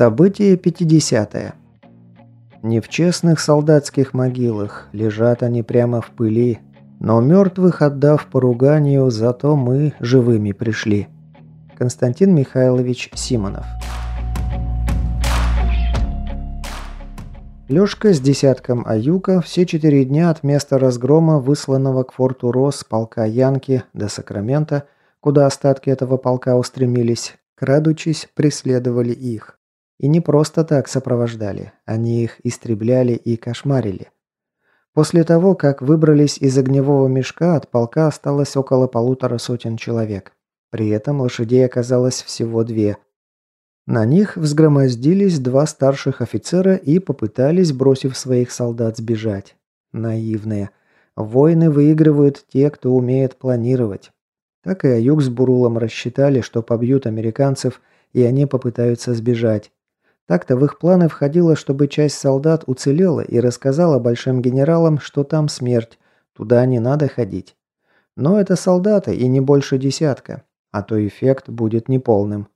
Событие 50 -е. Не в честных солдатских могилах, лежат они прямо в пыли, но мертвых отдав поруганию, зато мы живыми пришли. Константин Михайлович Симонов Лёшка с десятком аюка все четыре дня от места разгрома, высланного к форту Рос полка Янки до Сакрамента, куда остатки этого полка устремились, крадучись, преследовали их. И не просто так сопровождали, они их истребляли и кошмарили. После того, как выбрались из огневого мешка, от полка осталось около полутора сотен человек. При этом лошадей оказалось всего две. На них взгромоздились два старших офицера и попытались, бросив своих солдат, сбежать. Наивные. Войны выигрывают те, кто умеет планировать. Так и Аюк с Бурулом рассчитали, что побьют американцев, и они попытаются сбежать. Так-то в их планы входило, чтобы часть солдат уцелела и рассказала большим генералам, что там смерть, туда не надо ходить. Но это солдаты и не больше десятка, а то эффект будет неполным.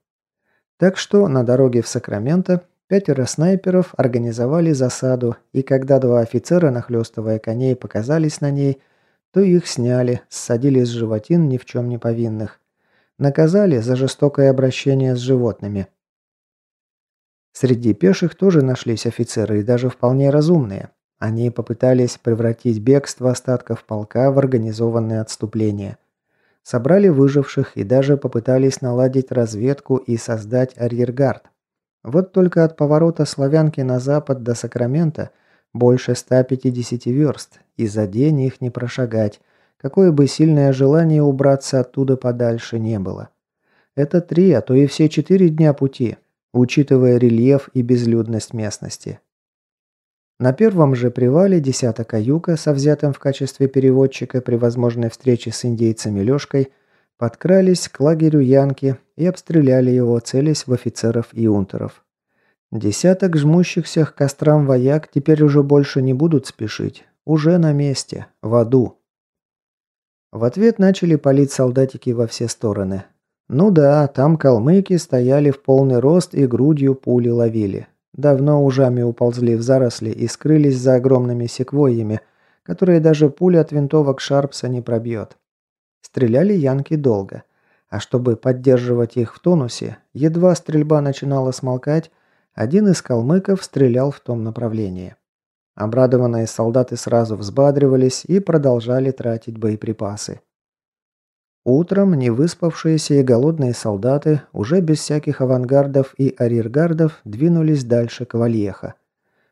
Так что на дороге в Сакраменто пятеро снайперов организовали засаду, и когда два офицера, нахлестывая коней, показались на ней, то их сняли, ссадили с животин ни в чем не повинных. Наказали за жестокое обращение с животными – Среди пеших тоже нашлись офицеры и даже вполне разумные. Они попытались превратить бегство остатков полка в организованное отступление. Собрали выживших и даже попытались наладить разведку и создать арьергард. Вот только от поворота Славянки на запад до Сакрамента больше 150 верст, и за день их не прошагать, какое бы сильное желание убраться оттуда подальше не было. Это три, а то и все четыре дня пути, учитывая рельеф и безлюдность местности. На первом же привале десяток аюка со взятым в качестве переводчика при возможной встрече с индейцами Лёшкой подкрались к лагерю Янки и обстреляли его, целясь в офицеров и унтеров. Десяток жмущихся к кострам вояк теперь уже больше не будут спешить. Уже на месте, в аду. В ответ начали палить солдатики во все стороны. Ну да, там калмыки стояли в полный рост и грудью пули ловили. Давно ужами уползли в заросли и скрылись за огромными секвойями, которые даже пуля от винтовок Шарпса не пробьет. Стреляли янки долго. А чтобы поддерживать их в тонусе, едва стрельба начинала смолкать, один из калмыков стрелял в том направлении. Обрадованные солдаты сразу взбадривались и продолжали тратить боеприпасы. Утром невыспавшиеся и голодные солдаты уже без всяких авангардов и арьергардов двинулись дальше к Вальеха.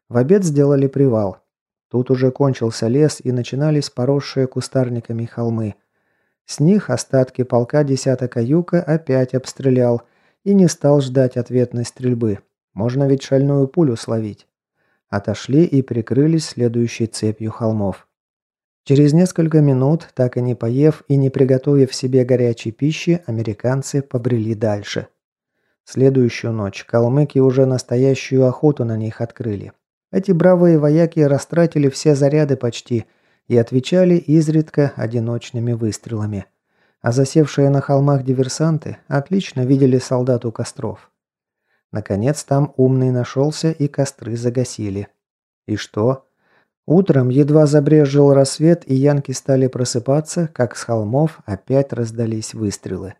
В обед сделали привал. Тут уже кончился лес и начинались поросшие кустарниками холмы. С них остатки полка десяток юка опять обстрелял и не стал ждать ответной стрельбы. Можно ведь шальную пулю словить. Отошли и прикрылись следующей цепью холмов. Через несколько минут, так и не поев и не приготовив себе горячей пищи, американцы побрели дальше. Следующую ночь калмыки уже настоящую охоту на них открыли. Эти бравые вояки растратили все заряды почти и отвечали изредка одиночными выстрелами. А засевшие на холмах диверсанты отлично видели солдат у костров. Наконец там умный нашелся и костры загасили. И что? Утром едва забрежил рассвет, и янки стали просыпаться, как с холмов опять раздались выстрелы.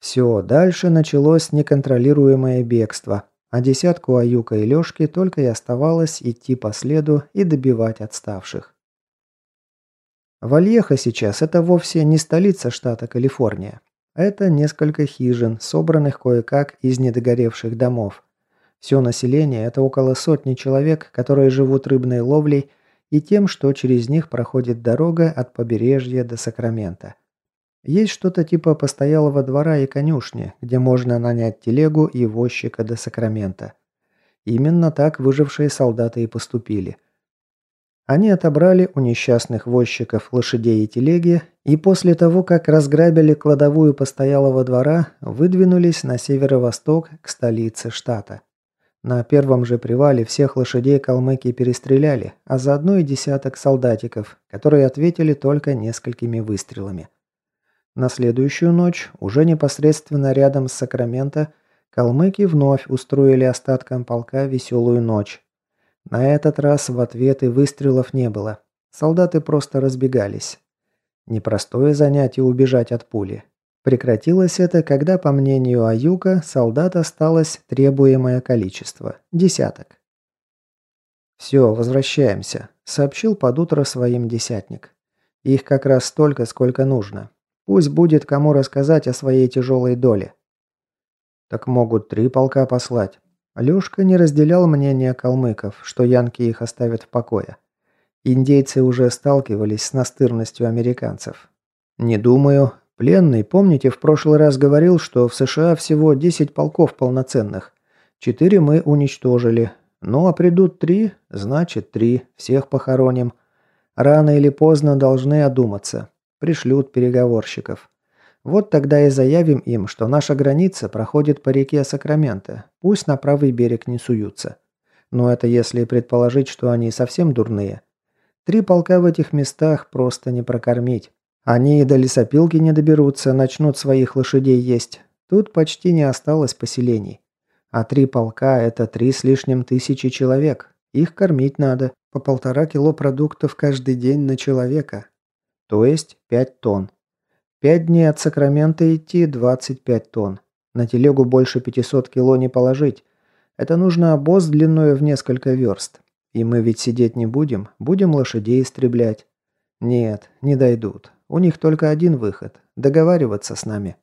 Все, дальше началось неконтролируемое бегство, а десятку Аюка и Лёшки только и оставалось идти по следу и добивать отставших. Вальеха сейчас это вовсе не столица штата Калифорния. Это несколько хижин, собранных кое-как из недогоревших домов. Все население – это около сотни человек, которые живут рыбной ловлей и тем, что через них проходит дорога от побережья до Сакрамента. Есть что-то типа постоялого двора и конюшни, где можно нанять телегу и возчика до Сакрамента. Именно так выжившие солдаты и поступили. Они отобрали у несчастных возчиков лошадей и телеги, и после того, как разграбили кладовую постоялого двора, выдвинулись на северо-восток к столице штата. На первом же привале всех лошадей калмыки перестреляли, а заодно и десяток солдатиков, которые ответили только несколькими выстрелами. На следующую ночь, уже непосредственно рядом с Сакраменто, Калмыки вновь устроили остаткам полка веселую ночь. На этот раз в ответ и выстрелов не было. Солдаты просто разбегались. Непростое занятие убежать от пули. Прекратилось это, когда, по мнению Аюка, солдат осталось требуемое количество – десяток. «Все, возвращаемся», – сообщил под утро своим десятник. «Их как раз столько, сколько нужно. Пусть будет кому рассказать о своей тяжелой доле». «Так могут три полка послать». Лёшка не разделял мнение калмыков, что янки их оставят в покое. Индейцы уже сталкивались с настырностью американцев. «Не думаю. Пленный, помните, в прошлый раз говорил, что в США всего 10 полков полноценных. Четыре мы уничтожили. Ну а придут три, значит три. Всех похороним. Рано или поздно должны одуматься. Пришлют переговорщиков. Вот тогда и заявим им, что наша граница проходит по реке Сакраменто. Пусть на правый берег не суются. Но это если предположить, что они совсем дурные. Три полка в этих местах просто не прокормить. Они до лесопилки не доберутся, начнут своих лошадей есть. Тут почти не осталось поселений. А три полка – это три с лишним тысячи человек. Их кормить надо. По полтора кило продуктов каждый день на человека. То есть пять тонн. Пять дней от Сакрамента идти – 25 тонн. На телегу больше 500 кило не положить. Это нужно обоз длиной в несколько верст. И мы ведь сидеть не будем, будем лошадей истреблять. Нет, не дойдут. У них только один выход – договариваться с нами.